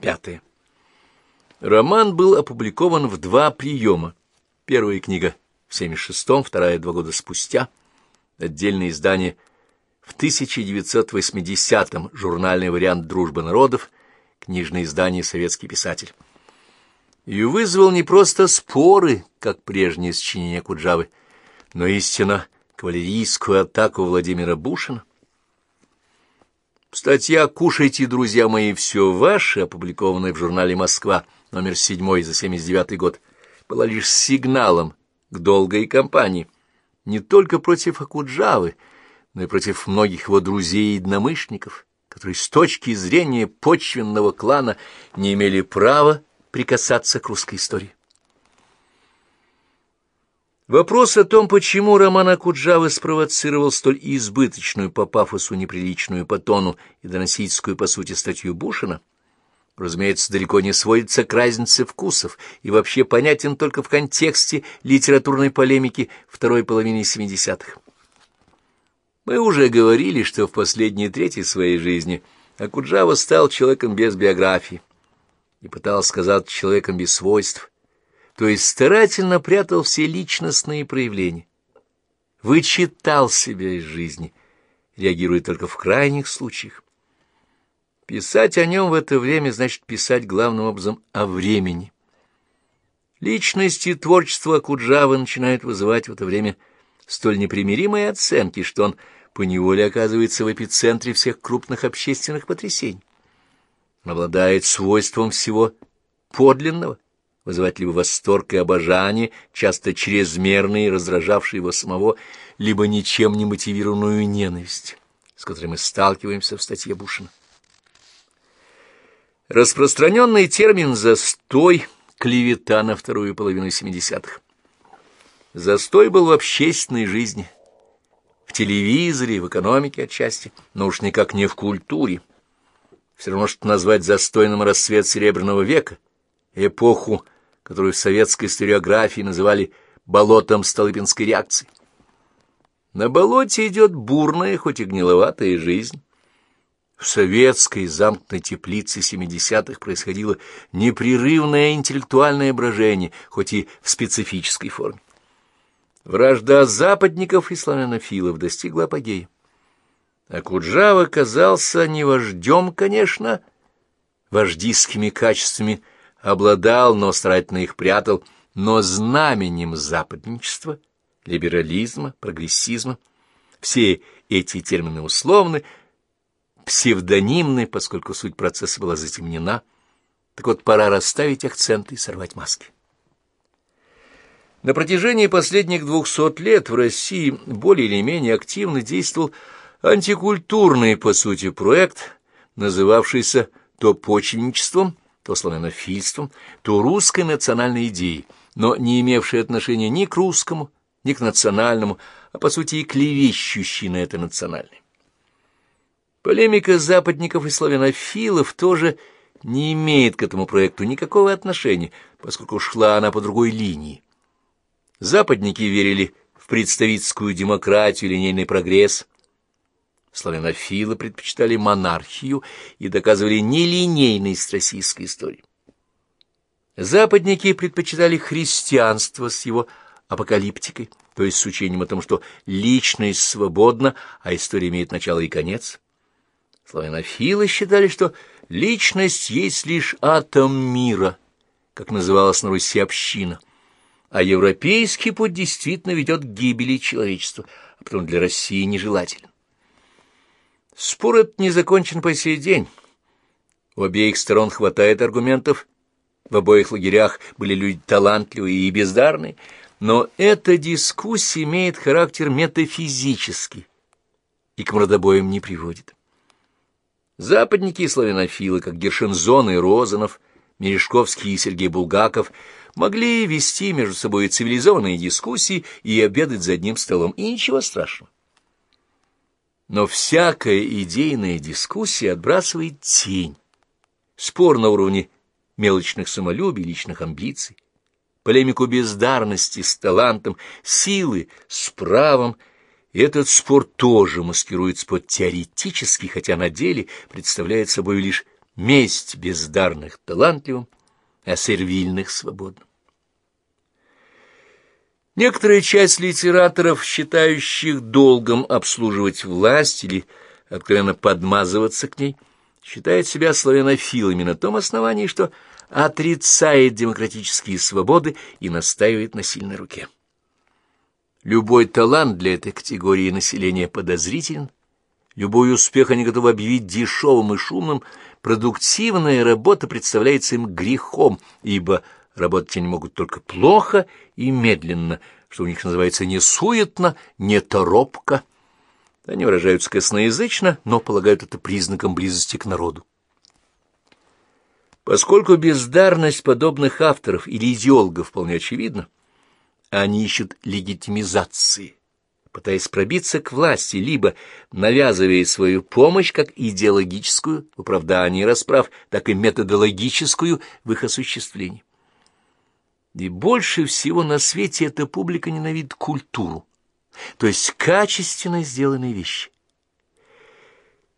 Пятое. Роман был опубликован в два приема. Первая книга в 76-м, вторая два года спустя. Отдельное издание в 1980-м, журнальный вариант «Дружбы народов», книжное издание «Советский писатель». И вызвал не просто споры, как прежнее сочинение Куджавы, но истинно кавалерийскую атаку Владимира Бушина. Статья «Кушайте, друзья мои, все ваше», опубликованная в журнале «Москва», номер 7 за 79 год, была лишь сигналом к долгой кампании не только против Акуджавы, но и против многих его друзей и единомышленников, которые с точки зрения почвенного клана не имели права прикасаться к русской истории. Вопрос о том, почему роман Акуджавы спровоцировал столь избыточную по пафосу неприличную по тону и доносительскую по сути статью Бушина, разумеется, далеко не сводится к разнице вкусов и вообще понятен только в контексте литературной полемики второй половины 70-х. Мы уже говорили, что в последней трети своей жизни Акуджава стал человеком без биографии и пытался сказать человеком без свойств, то есть старательно прятал все личностные проявления, вычитал себя из жизни, реагируя только в крайних случаях. Писать о нем в это время значит писать главным образом о времени. Личность и творчество Акуджавы начинают вызывать в это время столь непримиримые оценки, что он поневоле оказывается в эпицентре всех крупных общественных потрясений. обладает свойством всего подлинного, вызывать либо восторг и обожание, часто чрезмерные, раздражавшие его самого, либо ничем не мотивированную ненависть, с которой мы сталкиваемся в статье Бушина. Распространенный термин «застой» — клевета на вторую половину 70-х. Застой был в общественной жизни, в телевизоре, в экономике отчасти, но уж никак не в культуре. Все равно, что назвать застойным расцвет Серебряного века, эпоху, которую в советской историографии называли «болотом Столыпинской реакции». На болоте идет бурная, хоть и гниловатая жизнь. В советской замкнутой теплице 70-х происходило непрерывное интеллектуальное брожение, хоть и в специфической форме. Вражда западников и славянофилов достигла апогея. А Куджава казался не вождем, конечно, вождистскими качествами обладал, но старательно их прятал, но знаменем западничества, либерализма, прогрессизма. Все эти термины условны, псевдонимны, поскольку суть процесса была затемнена. Так вот, пора расставить акценты и сорвать маски. На протяжении последних двухсот лет в России более или менее активно действовал антикультурный, по сути, проект, называвшийся то почвенничеством, то славянофильством, то русской национальной идеей, но не имевший отношения ни к русскому, ни к национальному, а по сути и клевещущий на это национальное. Полемика западников и славянофилов тоже не имеет к этому проекту никакого отношения, поскольку шла она по другой линии. Западники верили в представительскую демократию, линейный прогресс. Славянофилы предпочитали монархию и доказывали нелинейность российской истории. Западники предпочитали христианство с его апокалиптикой, то есть с учением о том, что личность свободна, а история имеет начало и конец. Славянофилы считали, что личность есть лишь атом мира, как называлась на Руси община, а европейский путь действительно ведет к гибели человечества, а потом для России нежелателен. Спор этот не закончен по сей день. У обеих сторон хватает аргументов, в обоих лагерях были люди талантливые и бездарные, но эта дискуссия имеет характер метафизический и к мордобоям не приводит. Западники и славянофилы, как Гершензон и Розанов, Мережковский и Сергей Булгаков, могли вести между собой цивилизованные дискуссии и обедать за одним столом, и ничего страшного. Но всякая идейная дискуссия отбрасывает тень. Спор на уровне мелочных самолюбий, личных амбиций, полемику бездарности с талантом, силы с правом — и этот спор тоже маскируется под теоретический, хотя на деле представляет собой лишь месть бездарных талантливым, а сервильных свободным. Некоторая часть литераторов, считающих долгом обслуживать власть или откровенно подмазываться к ней, считает себя славянофилами на том основании, что отрицает демократические свободы и настаивает на сильной руке. Любой талант для этой категории населения подозрителен, любой успех они готовы объявить дешевым и шумным, продуктивная работа представляется им грехом, ибо работать они могут только плохо и медленно, что у них называется не суетно, не торопко. Они выражаются косноязычно, но полагают это признаком близости к народу. Поскольку бездарность подобных авторов или идеологов вполне очевидна, они ищут легитимизации, пытаясь пробиться к власти, либо навязывая свою помощь как идеологическую в оправдании расправ, так и методологическую в их осуществлении. И больше всего на свете эта публика ненавидит культуру, то есть качественно сделанные вещи.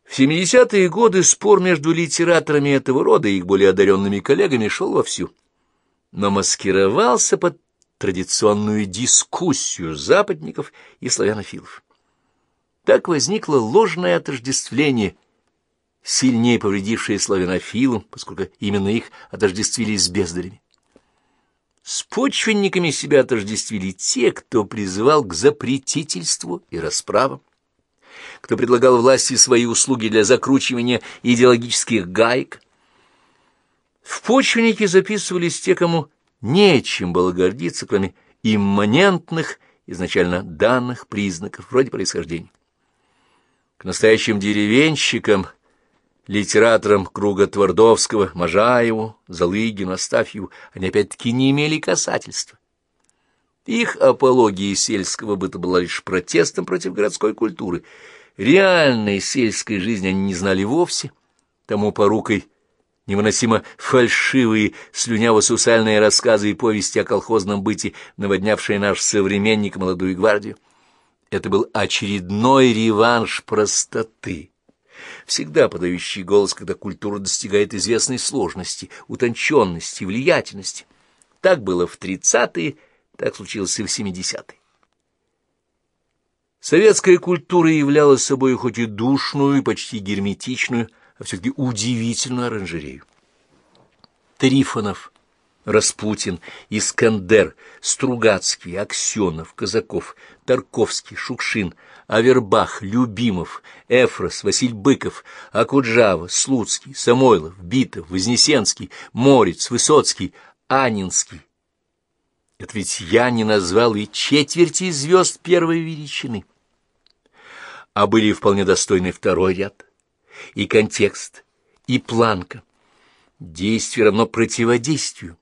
В 70-е годы спор между литераторами этого рода и их более одаренными коллегами шел вовсю, но маскировался под традиционную дискуссию западников и славянофилов. Так возникло ложное отождествление, сильнее повредившее славянофилам, поскольку именно их отождествили с бездарями. С почвенниками себя отождествили те, кто призывал к запретительству и расправам, кто предлагал власти свои услуги для закручивания идеологических гаек. В почвенники записывались те, кому нечем было гордиться, кроме имманентных, изначально данных признаков, вроде происхождения. К настоящим деревенщикам, литераторам круга Твардовского, Можаеву, Залыгину, Астафьеву, они опять-таки не имели касательства. Их апология сельского быта была лишь протестом против городской культуры. Реальной сельской жизни они не знали вовсе, тому порукой невыносимо фальшивые, слюняво-сусальные рассказы и повести о колхозном быте, наводнявшие наш современник молодую гвардию. Это был очередной реванш простоты, всегда подающий голос, когда культура достигает известной сложности, утонченности, влиятельности. Так было в тридцатые, так случилось и в семидесятые. Советская культура являла собой хоть и душную, и почти герметичную, а все-таки удивительную оранжерею. Трифонов, Распутин, Искандер, Стругацкий, Аксенов, Казаков, Тарковский, Шукшин, Авербах, Любимов, Эфрос, Василь Быков, Акуджава, Слуцкий, Самойлов, Битов, Вознесенский, Морец, Высоцкий, Анинский. Это ведь я не назвал и четверти звезд первой величины. А были вполне достойны второй ряд и контекст, и планка. Действие равно противодействию.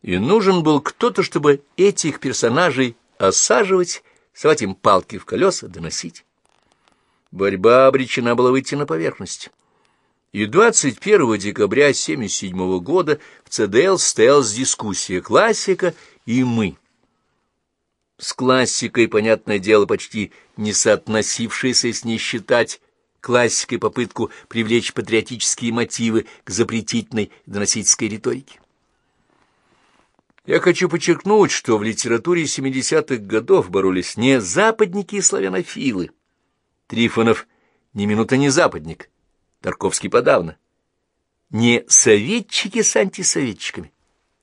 И нужен был кто-то, чтобы этих персонажей осаживать, совать им палки в колеса, доносить. Борьба обречена была выйти на поверхность. И 21 декабря 1977 года в ЦДЛ состоялась дискуссия «Классика и мы». С классикой, понятное дело, почти не соотносившаяся, если не считать классикой попытку привлечь патриотические мотивы к запретительной доносительской риторике. Я хочу подчеркнуть, что в литературе 70-х годов боролись не западники и славянофилы. Трифонов ни минута не западник, Тарковский подавно. Не советчики с антисоветчиками.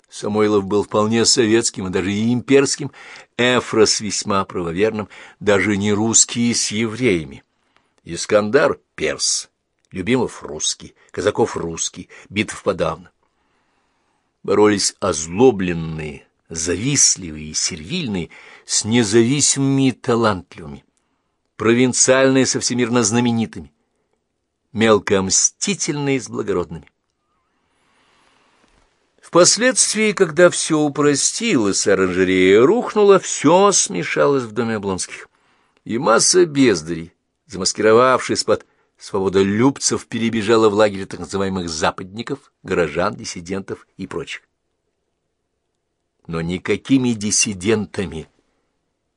Самойлов был вполне советским и даже имперским, Эфрос весьма правоверным, даже не русские с евреями. Искандар — перс, Любимов — русский, Казаков — русский, Битов подавно. Боролись озлобленные, завистливые и сервильные с независимыми и талантливыми, провинциальные со всемирно знаменитыми, мелкомстительные с благородными. Впоследствии, когда все упростилось, оранжерея рухнула, все смешалось в доме Облонских. И масса бездарей, замаскировавшись под свободолюбцев, перебежала в лагерь так называемых западников, горожан, диссидентов и прочих. Но никакими диссидентами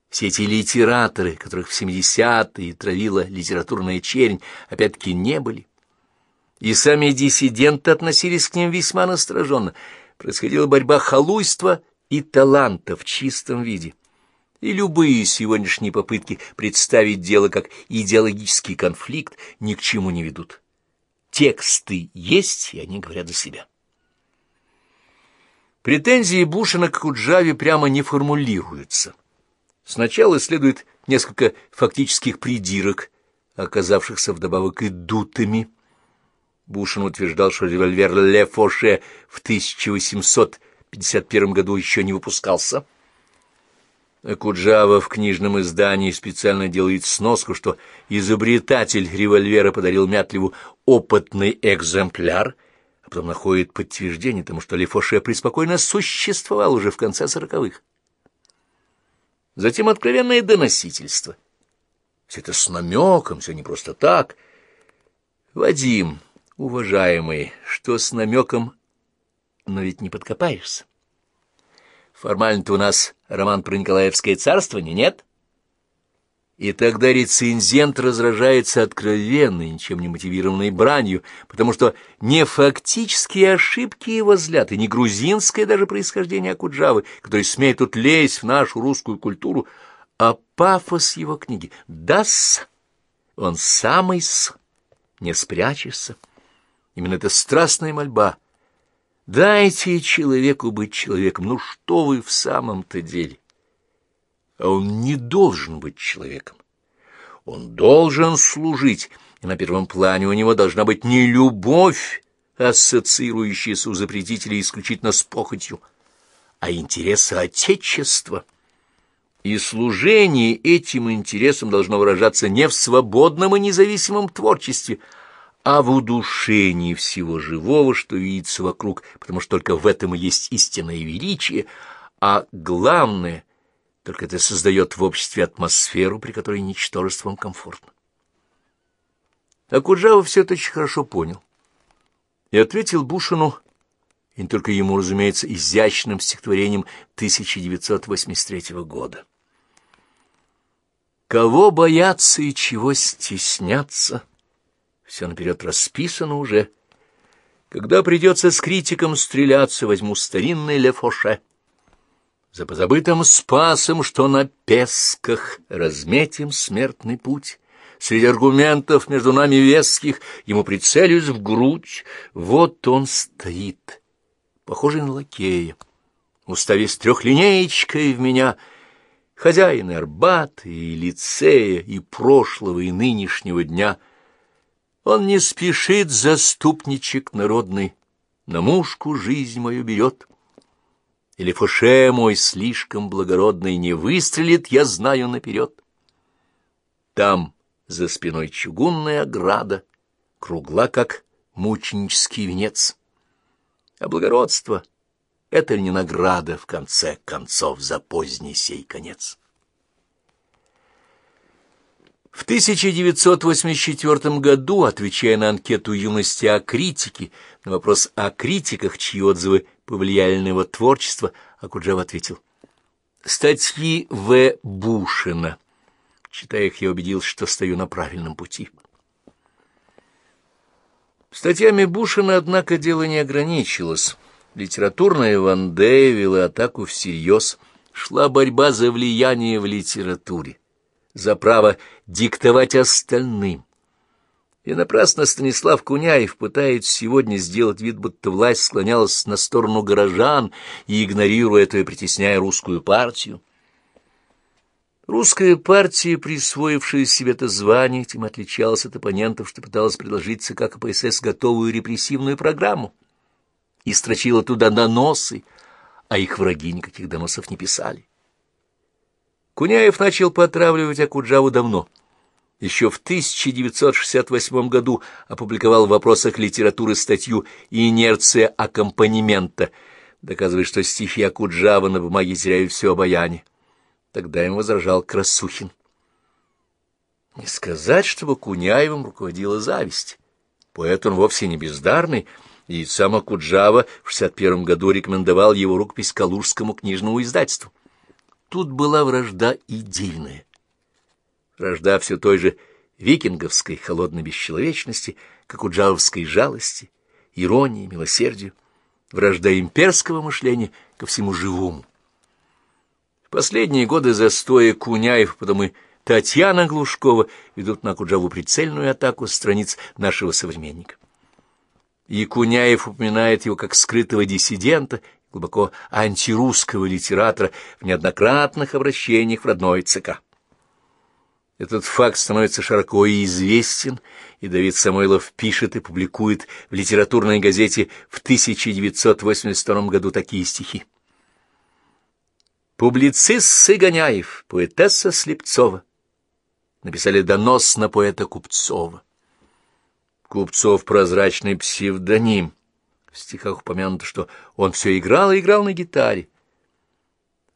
все эти литераторы, которых в 70-е травила литературная чернь, опять-таки не были. и сами диссиденты относились к ним весьма настороженно. Происходила борьба халуйства и таланта в чистом виде. И любые сегодняшние попытки представить дело как идеологический конфликт ни к чему не ведут. Тексты есть, и они говорят за себя. Претензии Бушина к Куджаве прямо не формулируются. Сначала следует несколько фактических придирок, оказавшихся вдобавок и дутыми. Бушин утверждал, что револьвер Ле Фоше в 1851 году еще не выпускался. Куджава в книжном издании специально делает сноску, что изобретатель револьвера подарил Мятлеву опытный экземпляр, а потом находит подтверждение тому, что Лефоше преспокойно существовал уже в конце сороковых. Затем откровенное доносительство. Все это с намеком, все не просто так. Вадим, уважаемый, что с намеком, но ведь не подкопаешься. Формально-то у нас роман про Николаевское царствование, нет? И тогда рецензент разражается откровенной, ничем не мотивированной бранью, потому что не фактические ошибки его взгляд, и не грузинское даже происхождение Акуджавы, который смеет тут лезть в нашу русскую культуру, а пафос его книги. Да-с, он самый-с, не спрячешься. Именно эта страстная мольба. Дайте человеку быть человеком. Ну что вы в самом-то деле? а он не должен быть человеком. Он должен служить, и на первом плане у него должна быть не любовь, ассоциирующаяся у запретителей исключительно с похотью, а интересы Отечества. И служение этим интересам должно выражаться не в свободном и независимом творчестве, а в удушении всего живого, что видится вокруг, потому что только в этом и есть истинное величие, а главное — только это создает в обществе атмосферу, при которой ничтожеством комфортно. А Куджава все это очень хорошо понял и ответил Бушину, и не только ему, разумеется, изящным стихотворением 1983 года. Кого бояться и чего стесняться, все наперед расписано уже. Когда придется с критиком стреляться, возьму старинный Лефоше — за позабытым спасом, что на песках разметим смертный путь. Среди аргументов между нами веских ему прицелюсь в грудь. Вот он стоит, похожий на лакея, уставясь трехлинеечкой в меня, хозяин Арбата, и лицея, и прошлого, и нынешнего дня. Он не спешит, заступничек народный, на мушку жизнь мою берет. Или фуше мой слишком благородный не выстрелит, я знаю наперед. Там за спиной чугунная ограда, кругла, как мученический венец. А благородство — это ли не награда, в конце концов, за поздний сей конец? В 1984 году, отвечая на анкету юности о критике, на вопрос о критиках, чьи отзывы повлияли на его творчество, Акуджав ответил. Статьи В. Бушина. Читая их, я убедился, что стою на правильном пути. Статьями Бушина, однако, дело не ограничилось. Литературная Вандея вела атаку всерьез. Шла борьба за влияние в литературе, за право диктовать остальным, и напрасно Станислав Куняев пытается сегодня сделать вид, будто власть склонялась на сторону горожан и, игнорируя это и притесняя русскую партию. Русская партия, присвоившая себе это звание, тем отличалась от оппонентов, что пыталась предложить ЦК КПСС готовую репрессивную программу и строчила туда доносы, а их враги никаких доносов не писали. Куняев начал потравливать Акуджаву давно — еще в 1968 году опубликовал в вопросах литературы статью «Инерция аккомпанемента», доказывая, что стихи Акуджава на бумаге теряют все обаяние. Тогда им возражал Красухин. Не сказать, чтобы Куняевым руководила зависть. Поэт он вовсе не бездарный, и сам Акуджава в 61 году рекомендовал его рукопись Калужскому книжному издательству. Тут была вражда идейная вражда все той же викинговской холодной бесчеловечности, как у джавовской жалости, иронии, милосердию, вражда имперского мышления ко всему живому. В последние годы застоя Куняев, потом и Татьяна Глушкова ведут на Куджаву прицельную атаку страниц нашего современника. И Куняев упоминает его как скрытого диссидента, глубоко антирусского литератора в неоднократных обращениях в родной ЦК. Этот факт становится широко известен, и Давид Самойлов пишет и публикует в литературной газете в 1982 году такие стихи. Публицист Сыгоняев, поэтесса Слепцова, написали донос на поэта Купцова. Купцов — прозрачный псевдоним. В стихах упомянуто, что он все играл и играл на гитаре.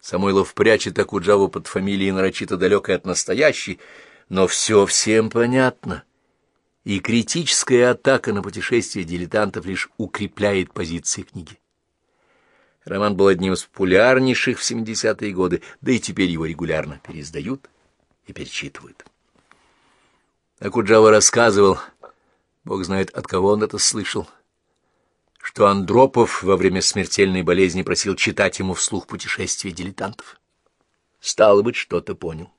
Самойлов прячет Акуджаву под фамилией нарочито далекой от настоящей, но все всем понятно. И критическая атака на путешествие дилетантов лишь укрепляет позиции книги. Роман был одним из популярнейших в 70-е годы, да и теперь его регулярно переиздают и перечитывают. Акуджава рассказывал, бог знает, от кого он это слышал, что Андропов во время смертельной болезни просил читать ему вслух путешествия дилетантов. Стало быть, что-то понял.